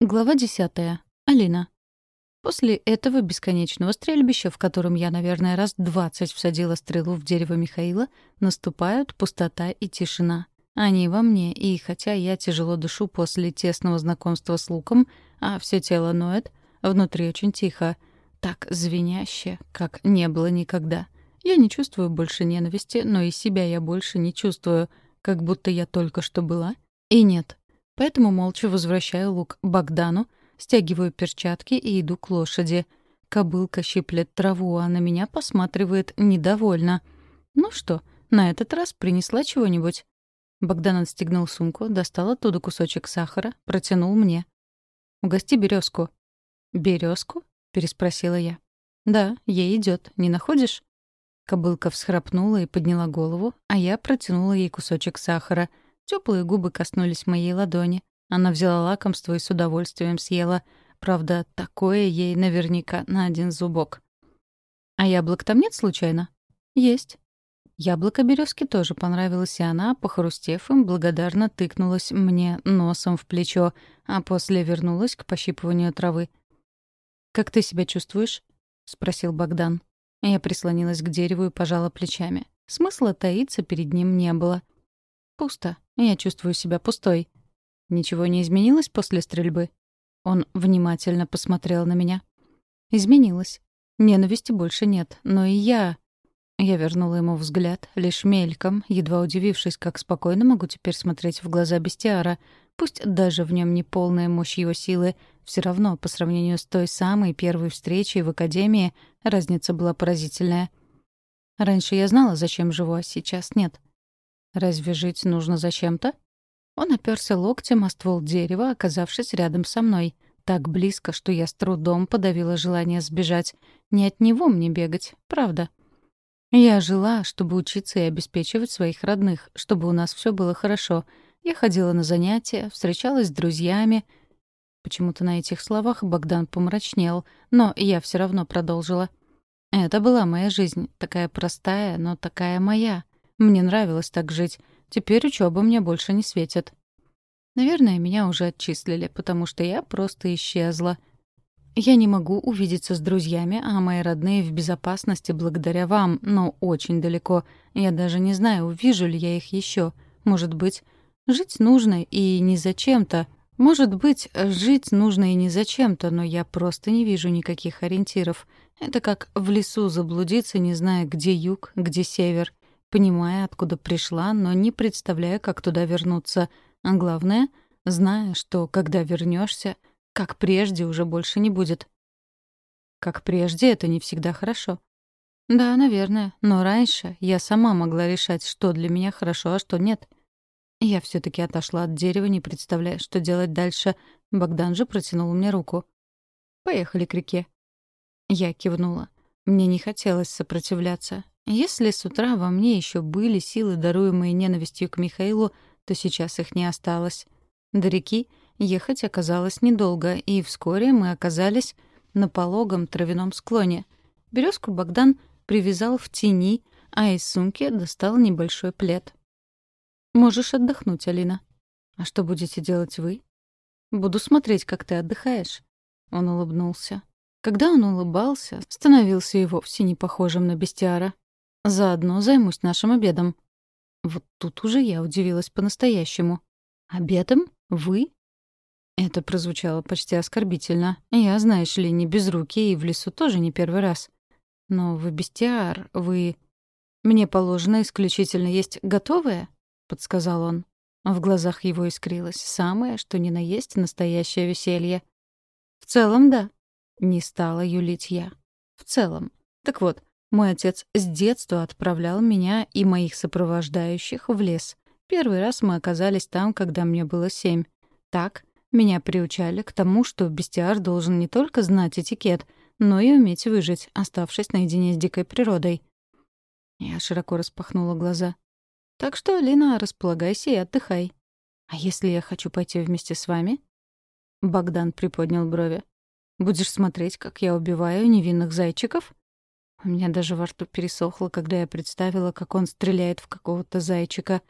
Глава десятая. Алина. После этого бесконечного стрельбища, в котором я, наверное, раз двадцать всадила стрелу в дерево Михаила, наступают пустота и тишина. Они во мне, и хотя я тяжело дышу после тесного знакомства с луком, а все тело ноет, внутри очень тихо, так звеняще, как не было никогда. Я не чувствую больше ненависти, но и себя я больше не чувствую, как будто я только что была, и нет. Поэтому молча возвращаю лук Богдану, стягиваю перчатки и иду к лошади. Кобылка щиплет траву, а на меня посматривает недовольно. Ну что, на этот раз принесла чего-нибудь? Богдан отстегнул сумку, достал оттуда кусочек сахара, протянул мне. «Угости березку. Березку? переспросила я. «Да, ей идет. Не находишь?» Кобылка всхрапнула и подняла голову, а я протянула ей кусочек сахара — Теплые губы коснулись моей ладони. Она взяла лакомство и с удовольствием съела. Правда, такое ей наверняка на один зубок. «А яблок там нет случайно?» «Есть». Яблоко березки тоже понравилось, и она, похрустев им, благодарно тыкнулась мне носом в плечо, а после вернулась к пощипыванию травы. «Как ты себя чувствуешь?» — спросил Богдан. Я прислонилась к дереву и пожала плечами. Смысла таиться перед ним не было. «Пусто. Я чувствую себя пустой. Ничего не изменилось после стрельбы? Он внимательно посмотрел на меня. Изменилось. Ненависти больше нет, но и я... Я вернула ему взгляд, лишь мельком, едва удивившись, как спокойно могу теперь смотреть в глаза бестиара. Пусть даже в нем не полная мощь его силы, все равно, по сравнению с той самой первой встречей в Академии, разница была поразительная. Раньше я знала, зачем живу, а сейчас нет. Разве жить нужно зачем-то? Он оперся локтем о ствол дерева, оказавшись рядом со мной. Так близко, что я с трудом подавила желание сбежать. Не от него мне бегать, правда. Я жила, чтобы учиться и обеспечивать своих родных, чтобы у нас все было хорошо. Я ходила на занятия, встречалась с друзьями. Почему-то на этих словах Богдан помрачнел, но я все равно продолжила. Это была моя жизнь, такая простая, но такая моя. Мне нравилось так жить. Теперь учеба мне больше не светит. Наверное, меня уже отчислили, потому что я просто исчезла. Я не могу увидеться с друзьями, а мои родные в безопасности благодаря вам, но очень далеко. Я даже не знаю, увижу ли я их еще. Может быть, жить нужно и не зачем-то. Может быть, жить нужно и не зачем-то, но я просто не вижу никаких ориентиров. Это как в лесу заблудиться, не зная, где юг, где север понимая, откуда пришла, но не представляя, как туда вернуться. А главное, зная, что, когда вернешься, как прежде уже больше не будет. Как прежде, это не всегда хорошо. Да, наверное, но раньше я сама могла решать, что для меня хорошо, а что нет. Я все таки отошла от дерева, не представляя, что делать дальше. Богдан же протянул мне руку. «Поехали к реке». Я кивнула. Мне не хотелось сопротивляться. Если с утра во мне еще были силы, даруемые ненавистью к Михаилу, то сейчас их не осталось. До реки ехать оказалось недолго, и вскоре мы оказались на пологом травяном склоне. Березку Богдан привязал в тени, а из сумки достал небольшой плед. «Можешь отдохнуть, Алина». «А что будете делать вы?» «Буду смотреть, как ты отдыхаешь». Он улыбнулся. Когда он улыбался, становился и вовсе не похожим на бестиара. Заодно займусь нашим обедом». Вот тут уже я удивилась по-настоящему. «Обедом? Вы?» Это прозвучало почти оскорбительно. Я, знаешь ли, не без руки и в лесу тоже не первый раз. Но вы бестиар, вы... Мне положено исключительно есть готовое, — подсказал он. В глазах его искрилось самое, что ни на есть настоящее веселье. В целом, да. Не стала юлить я. В целом. Так вот, мой отец с детства отправлял меня и моих сопровождающих в лес. Первый раз мы оказались там, когда мне было семь. Так, меня приучали к тому, что бестиар должен не только знать этикет, но и уметь выжить, оставшись наедине с дикой природой. Я широко распахнула глаза. «Так что, Алина, располагайся и отдыхай. А если я хочу пойти вместе с вами?» Богдан приподнял брови. «Будешь смотреть, как я убиваю невинных зайчиков?» У меня даже во рту пересохло, когда я представила, как он стреляет в какого-то зайчика.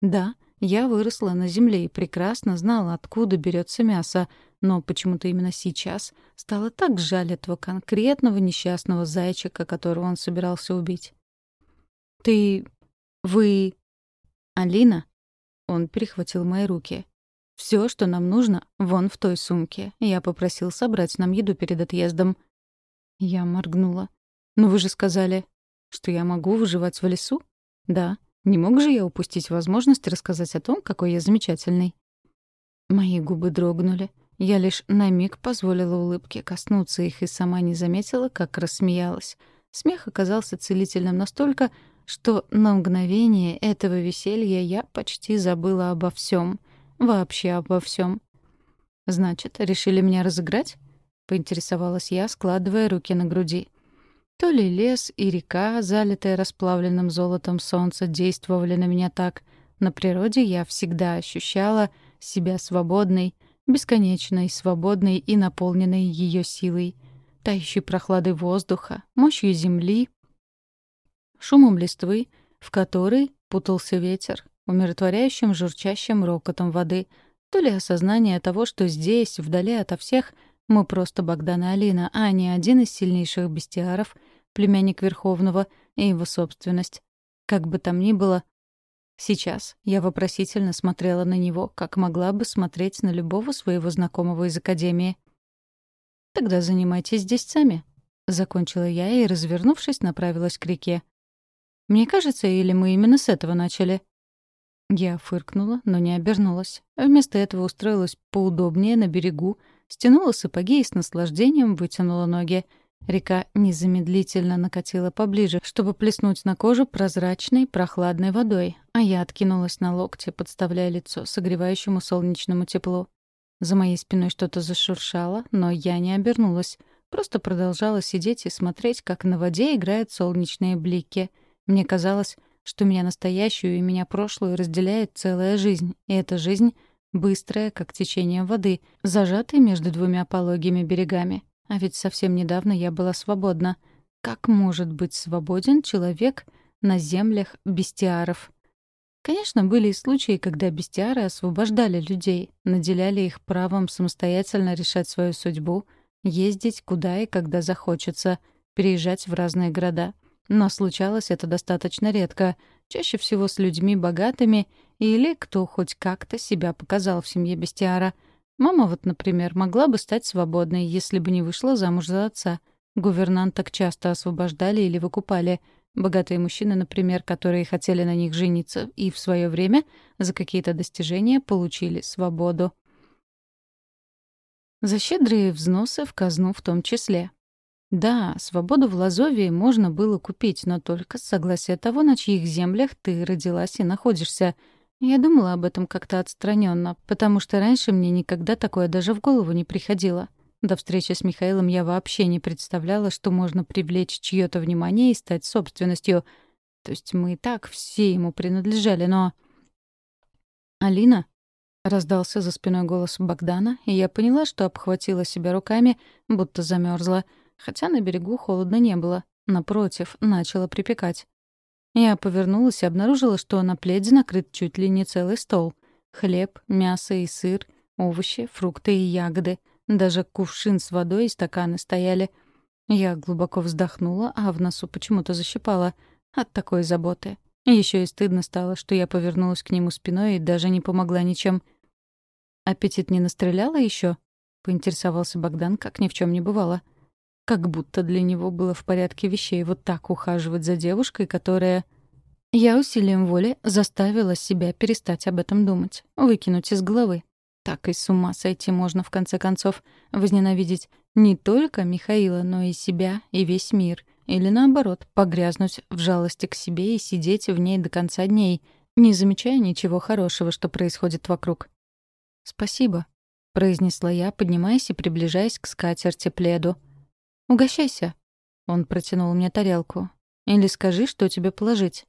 Да, я выросла на земле и прекрасно знала, откуда берется мясо, Но почему-то именно сейчас стало так жаль этого конкретного несчастного зайчика, которого он собирался убить. «Ты... вы... Алина?» Он перехватил мои руки. Все, что нам нужно, вон в той сумке. Я попросил собрать нам еду перед отъездом». Я моргнула. «Но вы же сказали, что я могу выживать в лесу?» «Да. Не мог же я упустить возможность рассказать о том, какой я замечательный?» Мои губы дрогнули. Я лишь на миг позволила улыбке коснуться их и сама не заметила, как рассмеялась. Смех оказался целительным настолько, что на мгновение этого веселья я почти забыла обо всем — Вообще обо всем. «Значит, решили меня разыграть?» — поинтересовалась я, складывая руки на груди. То ли лес и река, залитая расплавленным золотом солнца, действовали на меня так. На природе я всегда ощущала себя свободной, бесконечной, свободной и наполненной ее силой, тающей прохладой воздуха, мощью земли, шумом листвы, в которой путался ветер, умиротворяющим журчащим рокотом воды, то ли осознание того, что здесь, вдали ото всех, мы просто Богдан и Алина, а не один из сильнейших бестиаров, племянник Верховного и его собственность. Как бы там ни было, сейчас я вопросительно смотрела на него, как могла бы смотреть на любого своего знакомого из Академии. «Тогда занимайтесь здесь сами», — закончила я и, развернувшись, направилась к реке. «Мне кажется, или мы именно с этого начали?» Я фыркнула, но не обернулась. Вместо этого устроилась поудобнее на берегу, стянула сапоги и с наслаждением вытянула ноги. Река незамедлительно накатила поближе, чтобы плеснуть на кожу прозрачной, прохладной водой, а я откинулась на локте, подставляя лицо согревающему солнечному теплу. За моей спиной что-то зашуршало, но я не обернулась. Просто продолжала сидеть и смотреть, как на воде играют солнечные блики. Мне казалось, что меня настоящую и меня прошлую разделяет целая жизнь, и эта жизнь быстрая, как течение воды, зажатая между двумя пологими берегами. А ведь совсем недавно я была свободна. Как может быть свободен человек на землях бестиаров? Конечно, были и случаи, когда бестиары освобождали людей, наделяли их правом самостоятельно решать свою судьбу, ездить куда и когда захочется, переезжать в разные города. Но случалось это достаточно редко, чаще всего с людьми богатыми или кто хоть как-то себя показал в семье бестиара. Мама вот, например, могла бы стать свободной, если бы не вышла замуж за отца. Гувернанток часто освобождали или выкупали. Богатые мужчины, например, которые хотели на них жениться и в свое время за какие-то достижения получили свободу. За щедрые взносы в казну в том числе. Да, свободу в Лазовии можно было купить, но только с согласия того, на чьих землях ты родилась и находишься. Я думала об этом как-то отстраненно, потому что раньше мне никогда такое даже в голову не приходило. До встречи с Михаилом я вообще не представляла, что можно привлечь чьё-то внимание и стать собственностью. То есть мы и так все ему принадлежали, но... «Алина?» — раздался за спиной голос Богдана, и я поняла, что обхватила себя руками, будто замерзла — хотя на берегу холодно не было. Напротив, начало припекать. Я повернулась и обнаружила, что на пледе накрыт чуть ли не целый стол. Хлеб, мясо и сыр, овощи, фрукты и ягоды. Даже кувшин с водой и стаканы стояли. Я глубоко вздохнула, а в носу почему-то защипала от такой заботы. Еще и стыдно стало, что я повернулась к нему спиной и даже не помогла ничем. «Аппетит не настреляла еще? поинтересовался Богдан, как ни в чем не бывало. — как будто для него было в порядке вещей вот так ухаживать за девушкой, которая... Я усилием воли заставила себя перестать об этом думать, выкинуть из головы. Так и с ума сойти можно, в конце концов, возненавидеть не только Михаила, но и себя, и весь мир. Или наоборот, погрязнуть в жалости к себе и сидеть в ней до конца дней, не замечая ничего хорошего, что происходит вокруг. «Спасибо», — произнесла я, поднимаясь и приближаясь к скатерти пледу. «Угощайся». Он протянул мне тарелку. «Или скажи, что тебе положить».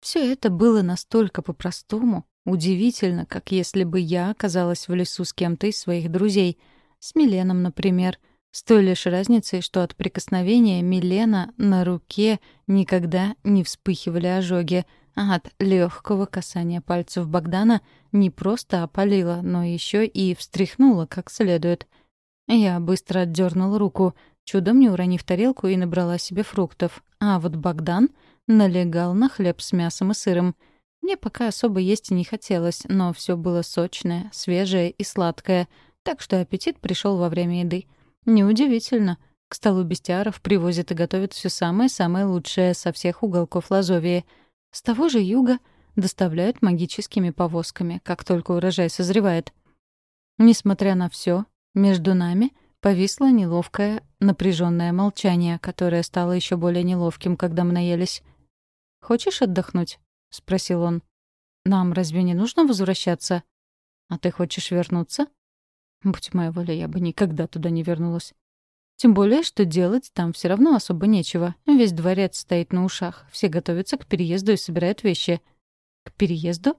Все это было настолько по-простому, удивительно, как если бы я оказалась в лесу с кем-то из своих друзей. С Миленом, например. С той лишь разницей, что от прикосновения Милена на руке никогда не вспыхивали ожоги, а от легкого касания пальцев Богдана не просто опалила, но еще и встряхнула как следует. Я быстро отдернула руку, чудом не уронив тарелку и набрала себе фруктов. А вот Богдан налегал на хлеб с мясом и сыром. Мне пока особо есть и не хотелось, но все было сочное, свежее и сладкое, так что аппетит пришел во время еды. Неудивительно. К столу бестиаров привозят и готовят все самое-самое лучшее со всех уголков Лазовии. С того же юга доставляют магическими повозками, как только урожай созревает. Несмотря на все, между нами повисло неловкое, напряженное молчание, которое стало еще более неловким, когда мы наелись. «Хочешь отдохнуть?» — спросил он. «Нам разве не нужно возвращаться?» «А ты хочешь вернуться?» Будь моя воля, я бы никогда туда не вернулась. Тем более, что делать там все равно особо нечего. Весь дворец стоит на ушах. Все готовятся к переезду и собирают вещи. К переезду?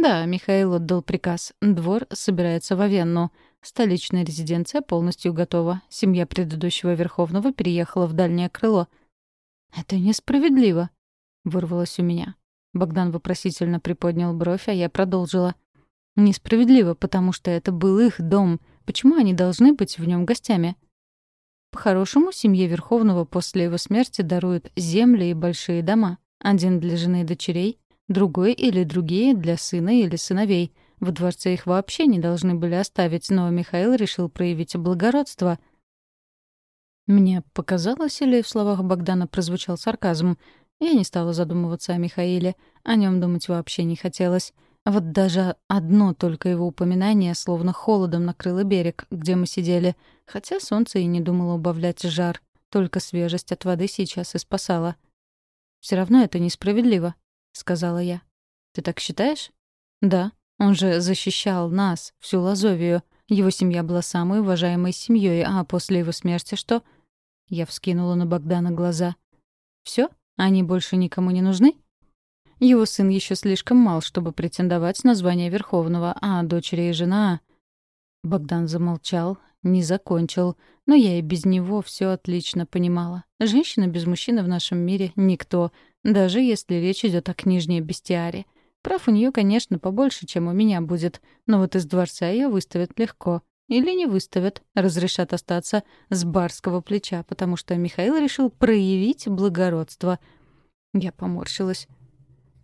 Да, Михаил отдал приказ. Двор собирается в Авенну. Столичная резиденция полностью готова. Семья предыдущего Верховного переехала в дальнее крыло. «Это несправедливо», вырвалось у меня. Богдан вопросительно приподнял бровь, а я продолжила. Несправедливо, потому что это был их дом. Почему они должны быть в нем гостями? По-хорошему, семье Верховного после его смерти даруют земли и большие дома. Один для жены и дочерей, другой или другие для сына или сыновей. В дворце их вообще не должны были оставить, но Михаил решил проявить благородство. Мне показалось, или в словах Богдана прозвучал сарказм, я не стала задумываться о Михаиле, о нем думать вообще не хотелось. Вот даже одно только его упоминание словно холодом накрыло берег, где мы сидели, хотя солнце и не думало убавлять жар, только свежесть от воды сейчас и спасала. Все равно это несправедливо», — сказала я. «Ты так считаешь?» «Да. Он же защищал нас, всю Лазовию. Его семья была самой уважаемой семьей, а после его смерти что?» Я вскинула на Богдана глаза. Все? Они больше никому не нужны? Его сын еще слишком мал, чтобы претендовать на звание Верховного, а дочери и жена... Богдан замолчал, не закончил, но я и без него все отлично понимала. Женщина без мужчины в нашем мире — никто, даже если речь идет о книжней бестиаре. Прав у нее, конечно, побольше, чем у меня будет, но вот из дворца ее выставят легко. Или не выставят, разрешат остаться с барского плеча, потому что Михаил решил проявить благородство. Я поморщилась.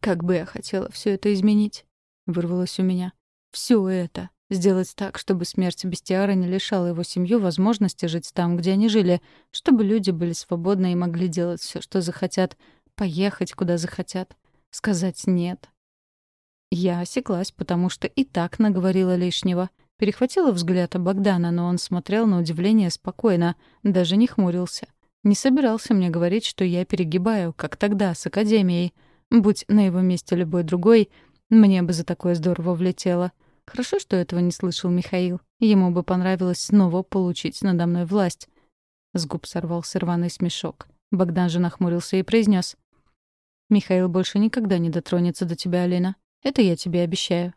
Как бы я хотела все это изменить, вырвалось у меня. Все это. Сделать так, чтобы смерть Бестиара не лишала его семью возможности жить там, где они жили, чтобы люди были свободны и могли делать все, что захотят, поехать, куда захотят, сказать «нет». Я осеклась, потому что и так наговорила лишнего — Перехватила взгляд Богдана, но он смотрел на удивление спокойно, даже не хмурился. Не собирался мне говорить, что я перегибаю, как тогда, с Академией. Будь на его месте любой другой, мне бы за такое здорово влетело. Хорошо, что этого не слышал Михаил. Ему бы понравилось снова получить надо мной власть. С губ сорвался рваный смешок. Богдан же нахмурился и произнес: «Михаил больше никогда не дотронется до тебя, Алина. Это я тебе обещаю.